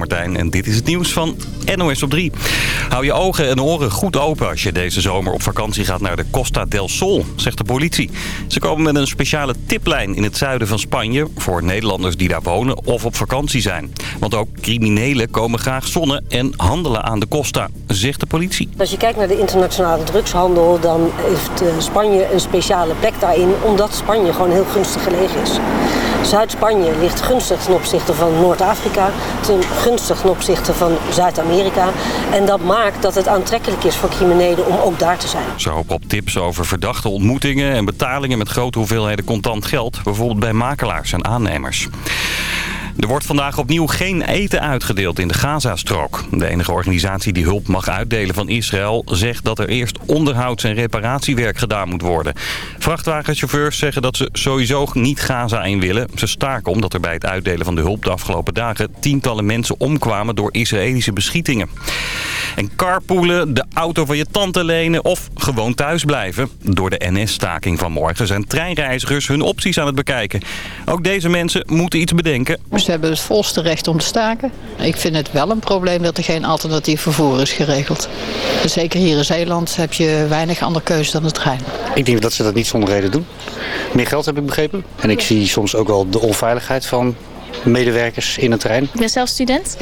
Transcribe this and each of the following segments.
Martijn en dit is het nieuws van NOS op 3. Hou je ogen en oren goed open als je deze zomer op vakantie gaat naar de Costa del Sol, zegt de politie. Ze komen met een speciale tiplijn in het zuiden van Spanje voor Nederlanders die daar wonen of op vakantie zijn. Want ook criminelen komen graag zonnen en handelen aan de Costa, zegt de politie. Als je kijkt naar de internationale drugshandel, dan heeft eh, Spanje een speciale plek daarin, omdat Spanje gewoon heel gunstig gelegen is. Zuid-Spanje ligt gunstig ten opzichte van Noord-Afrika, ten gunstig ten opzichte van Zuid-Amerika. En dat maakt dat het aantrekkelijk is voor criminelen om ook daar te zijn. Ze hopen op tips over verdachte ontmoetingen en betalingen met grote hoeveelheden contant geld. Bijvoorbeeld bij makelaars en aannemers. Er wordt vandaag opnieuw geen eten uitgedeeld in de Gazastrook. De enige organisatie die hulp mag uitdelen van Israël zegt dat er eerst onderhouds- en reparatiewerk gedaan moet worden. Vrachtwagenchauffeurs zeggen dat ze sowieso niet Gaza in willen. Ze staken omdat er bij het uitdelen van de hulp de afgelopen dagen tientallen mensen omkwamen door Israëlische beschietingen. En carpoolen, de auto van je tante lenen of gewoon thuis blijven. Door de NS-staking van morgen zijn treinreizigers hun opties aan het bekijken. Ook deze mensen moeten iets bedenken. Ze hebben het volste recht om te staken. Ik vind het wel een probleem dat er geen alternatief vervoer is geregeld. Zeker hier in Zeeland heb je weinig andere keuze dan de trein. Ik denk dat ze dat niet zonder reden doen. Meer geld heb ik begrepen. En ik zie soms ook wel de onveiligheid van medewerkers in het terrein. Ik ben zelf student.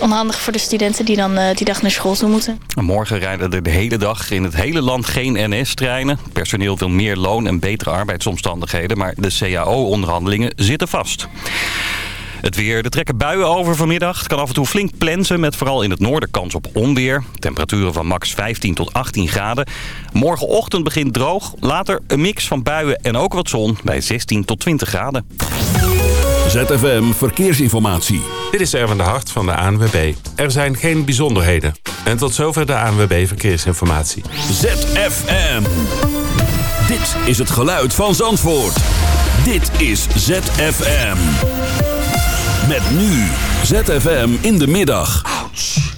Onhandig voor de studenten die dan uh, die dag naar school toe moeten. Morgen rijden er de hele dag in het hele land geen NS-treinen. Personeel wil meer loon en betere arbeidsomstandigheden. Maar de CAO-onderhandelingen zitten vast. Het weer. Er trekken buien over vanmiddag. Het kan af en toe flink plensen met vooral in het noorden kans op onweer. Temperaturen van max 15 tot 18 graden. Morgenochtend begint droog. Later een mix van buien en ook wat zon bij 16 tot 20 graden. ZFM Verkeersinformatie. Dit is Erwin de Hart van de ANWB. Er zijn geen bijzonderheden. En tot zover de ANWB Verkeersinformatie. ZFM. Dit is het geluid van Zandvoort. Dit is ZFM. Met nu ZFM in de middag. Ouch.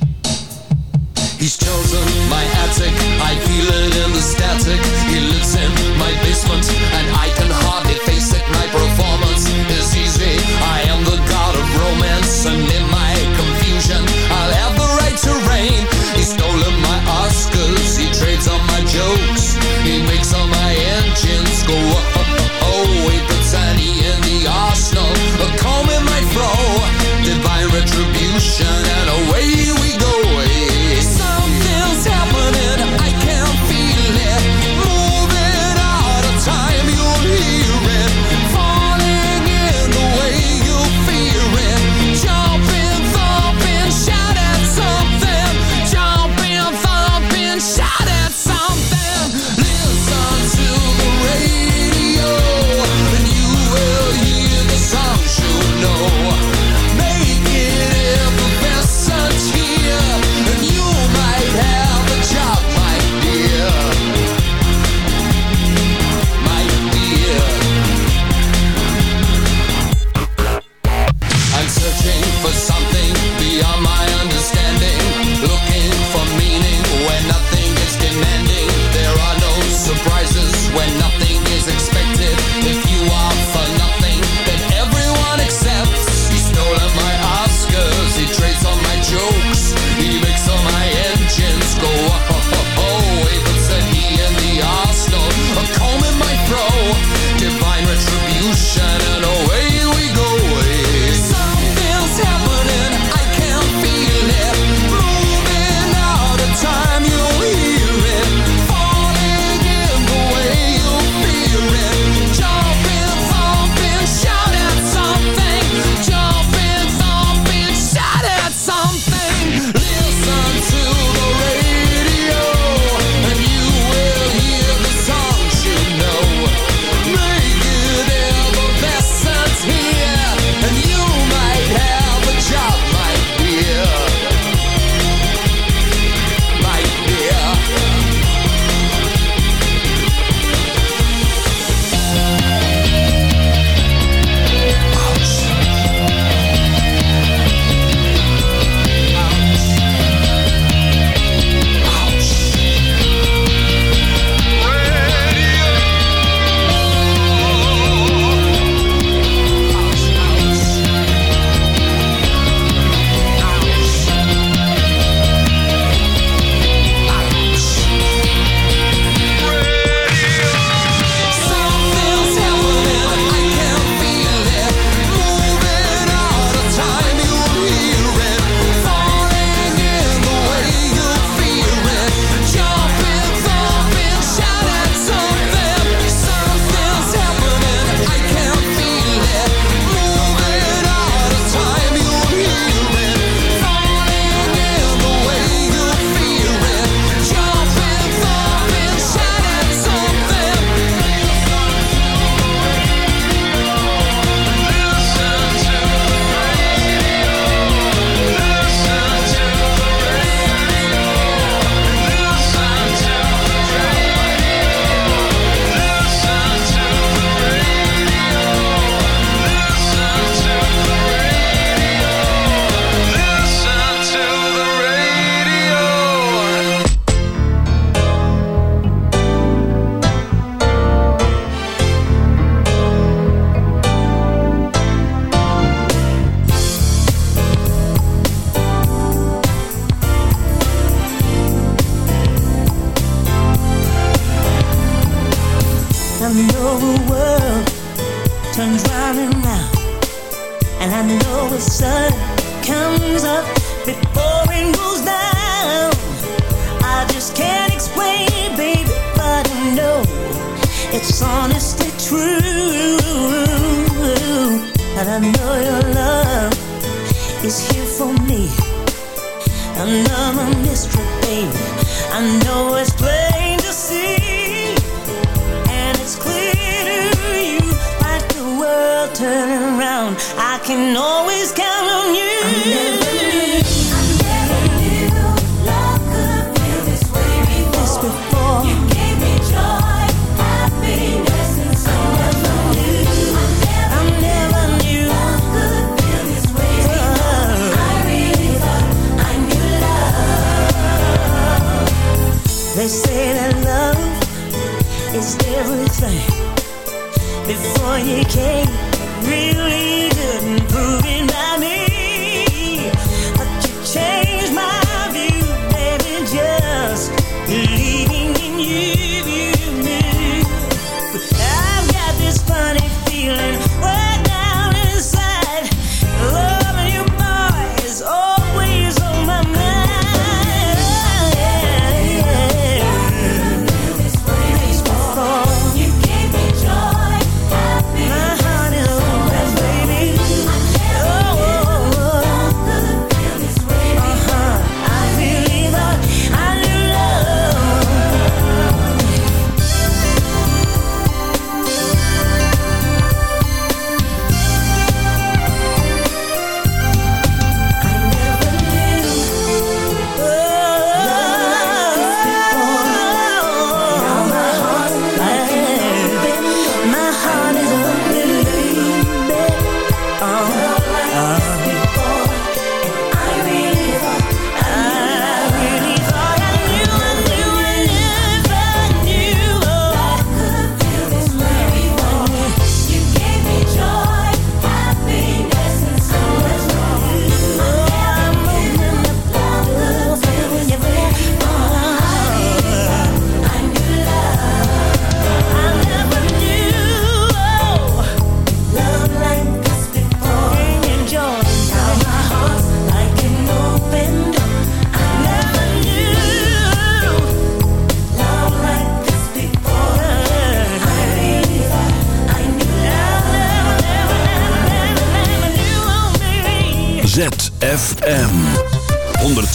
He's chosen my attic, I feel it in the static. He lives in my basement and I can hardly face it. My performance is easy. I am the god of romance and in my confusion I'll have the right to reign. He's stolen my Oscars, he trades on my jokes. He makes all my engines go up. passion.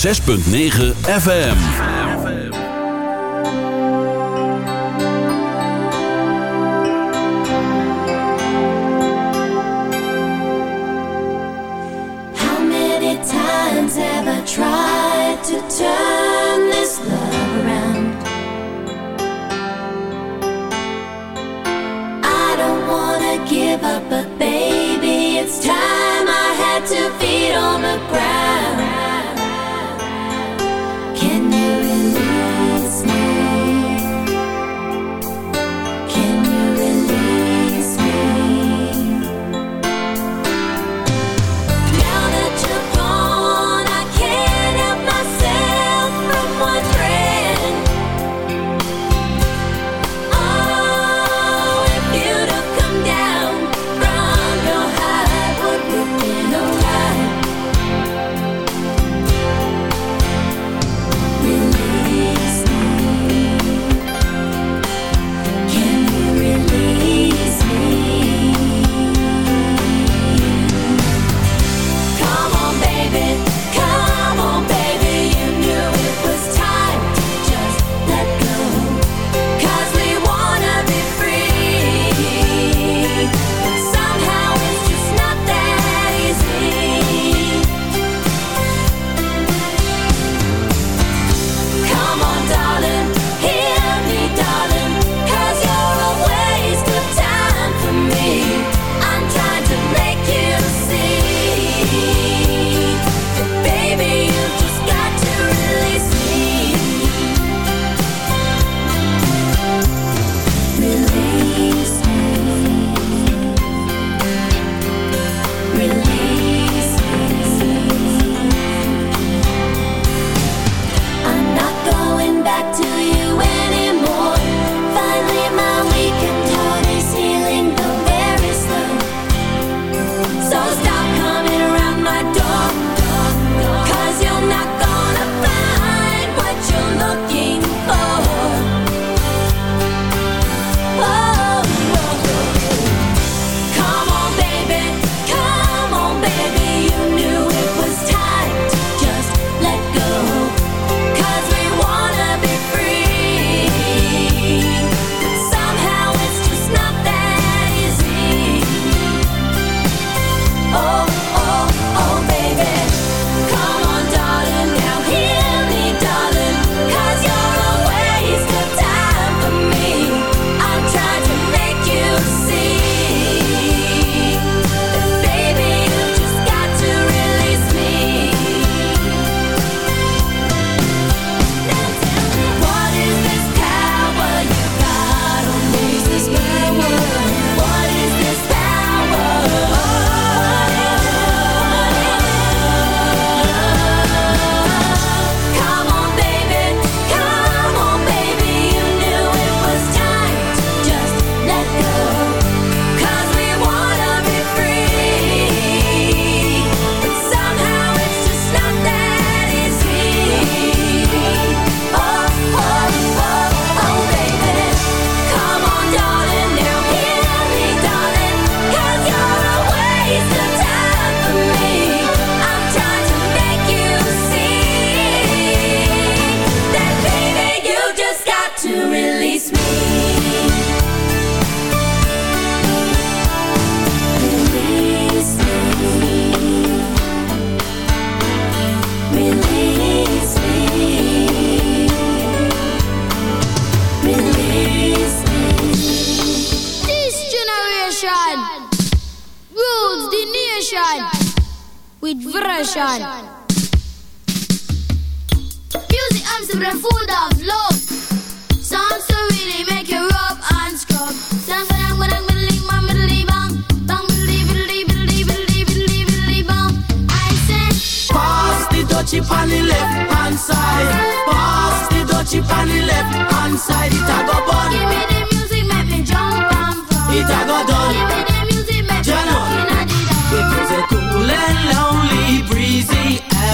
106.9 FM.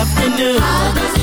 Afternoon.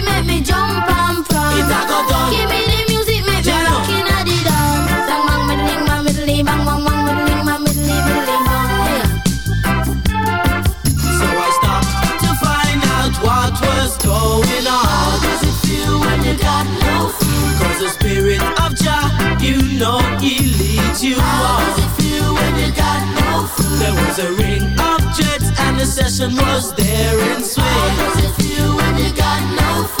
make me jump and from. It a go done. Give me the music, make me rockin' at the dawn. Bang bang middling bang middling bang bang bang middling bang middling middling bang. So I stopped to find out what was going How on. does it feel when you got no food? Cause the spirit of Jah, you know he leads you How on. does it feel when you got no food? There was a ring of jets and the session was there in How does it feel when you got no food?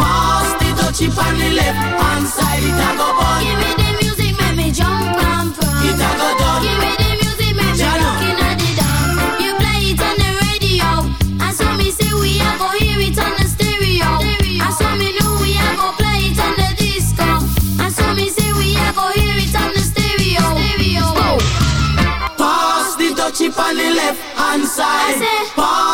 Pass the on the left hand side. It a go bun. give me the music, make me jump and. It a go done. Give me the music, make me Jano. rockin' at the dawn. You play it on the radio, and so me say we a go hear it on the stereo. And so me know we a go play it on the disco. And so me say we a go hear it on the stereo. Stereo. Pass the the left hand side. Pass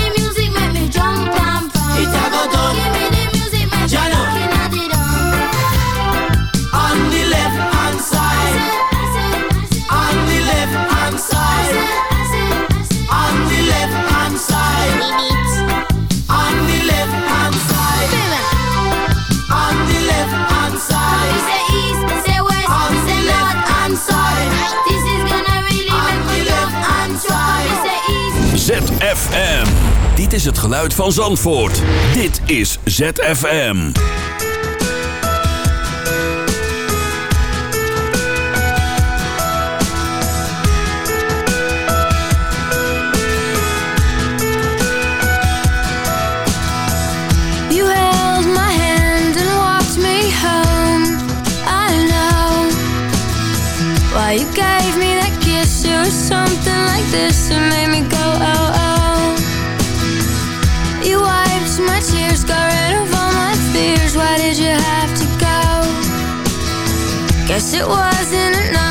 ZFM. Dit is het geluid van Zandvoort. Dit is ZFM. You and gave me that kiss. Was something like this that made me go it wasn't enough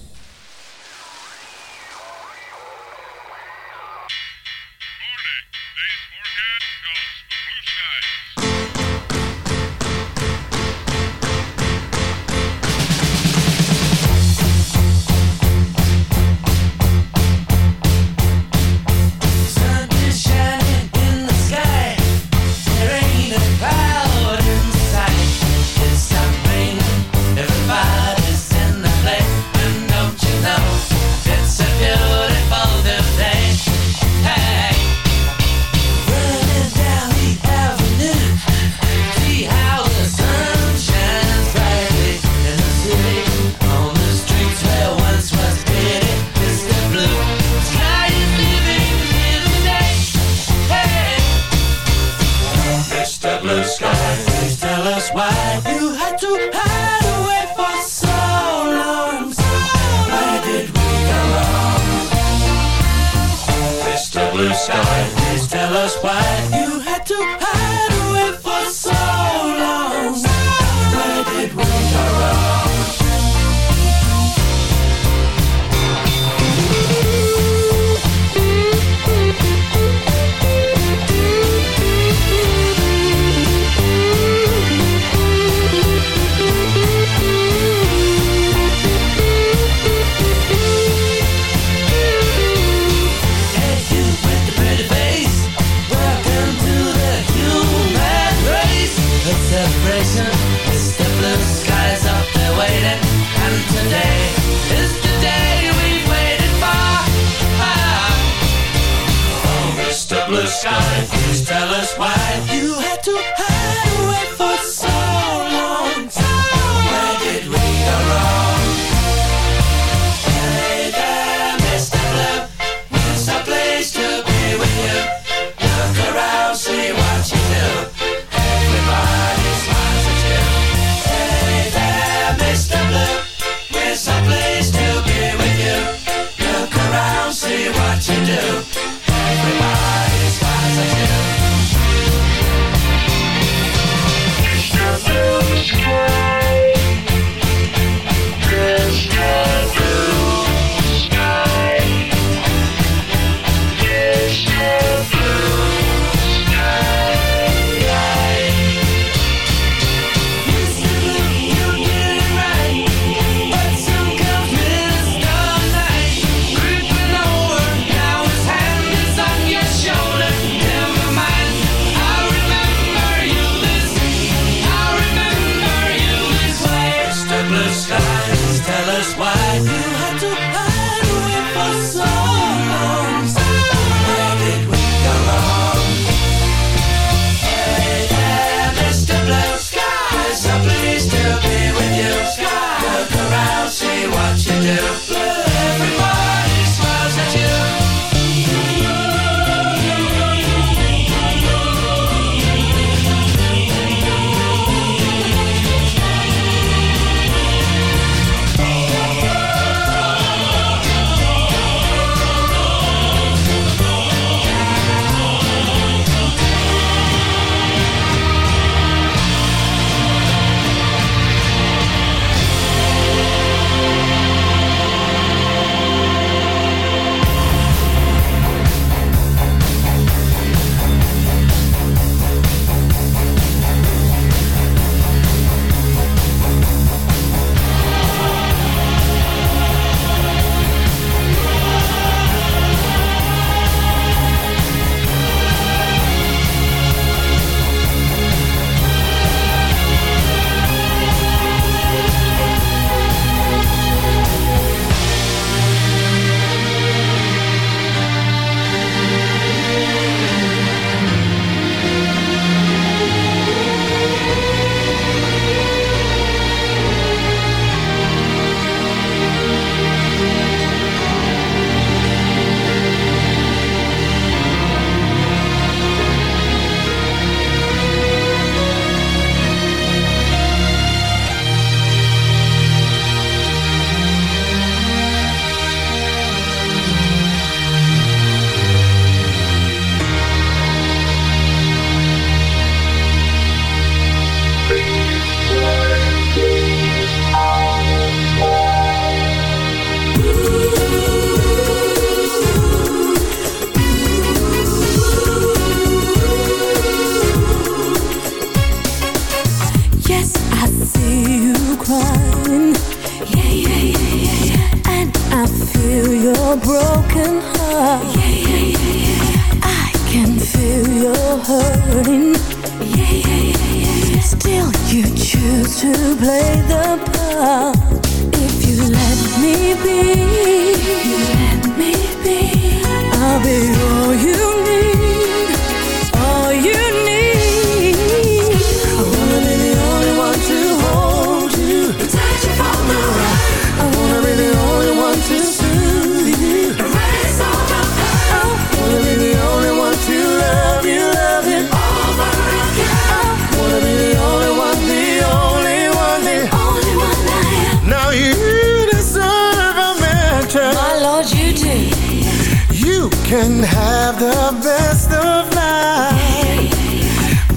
Can have the best of life.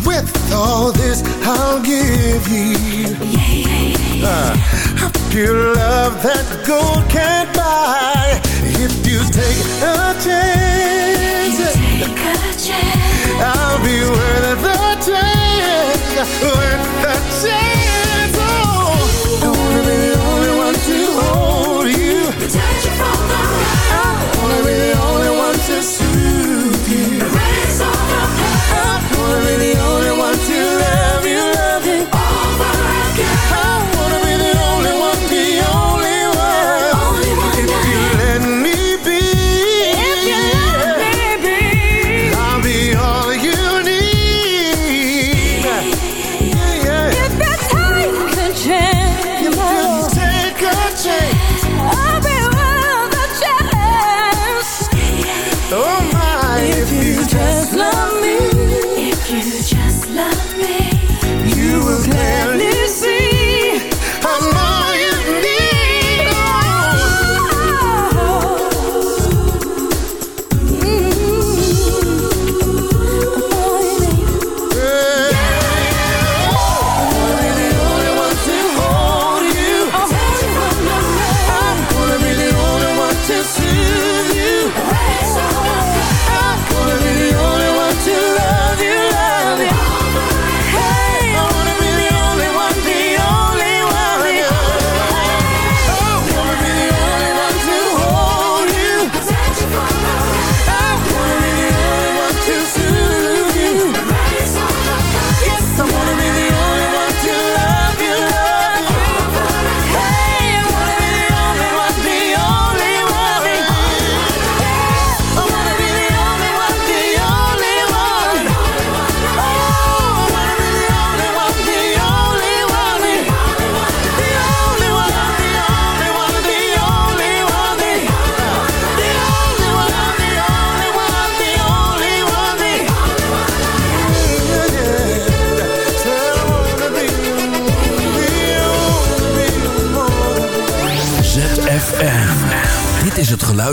With all this, I'll give you. Uh, a pure love that gold can't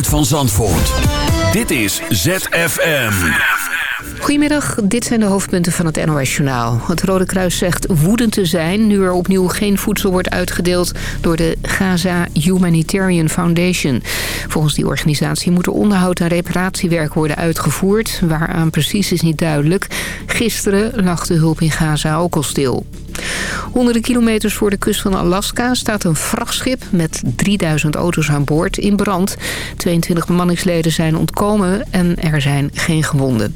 van Zandvoort. Dit is ZFM. Goedemiddag, dit zijn de hoofdpunten van het NOS-journaal. Het Rode Kruis zegt woedend te zijn nu er opnieuw geen voedsel wordt uitgedeeld door de Gaza Humanitarian Foundation. Volgens die organisatie moet er onderhoud en reparatiewerk worden uitgevoerd. Waaraan precies is niet duidelijk. Gisteren lag de hulp in Gaza ook al stil. Honderden kilometers voor de kust van Alaska staat een vrachtschip met 3000 auto's aan boord in brand. 22 bemanningsleden zijn ontkomen en er zijn geen gewonden.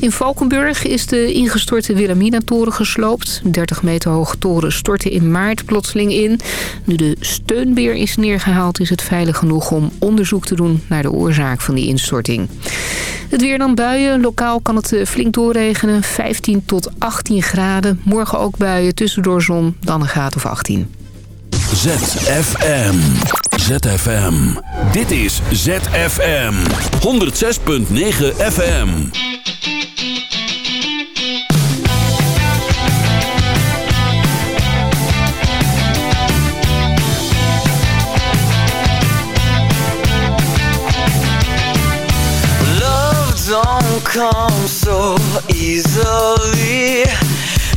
In Valkenburg is de ingestorte Wilhelmina-toren gesloopt. 30 meter hoge toren stortte in maart plotseling in. Nu de steunbeer is neergehaald is het veilig genoeg om onderzoek te doen naar de oorzaak van die instorting. Het weer dan buien. Lokaal kan het eh, flink doorregenen. 15 tot 18 graden. Morgen ook buien, tussendoor zon, dan een graad of 18. ZFM. ZFM. Dit is ZFM. 106.9 FM. Love don't come so easily.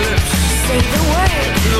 lips. Say the word.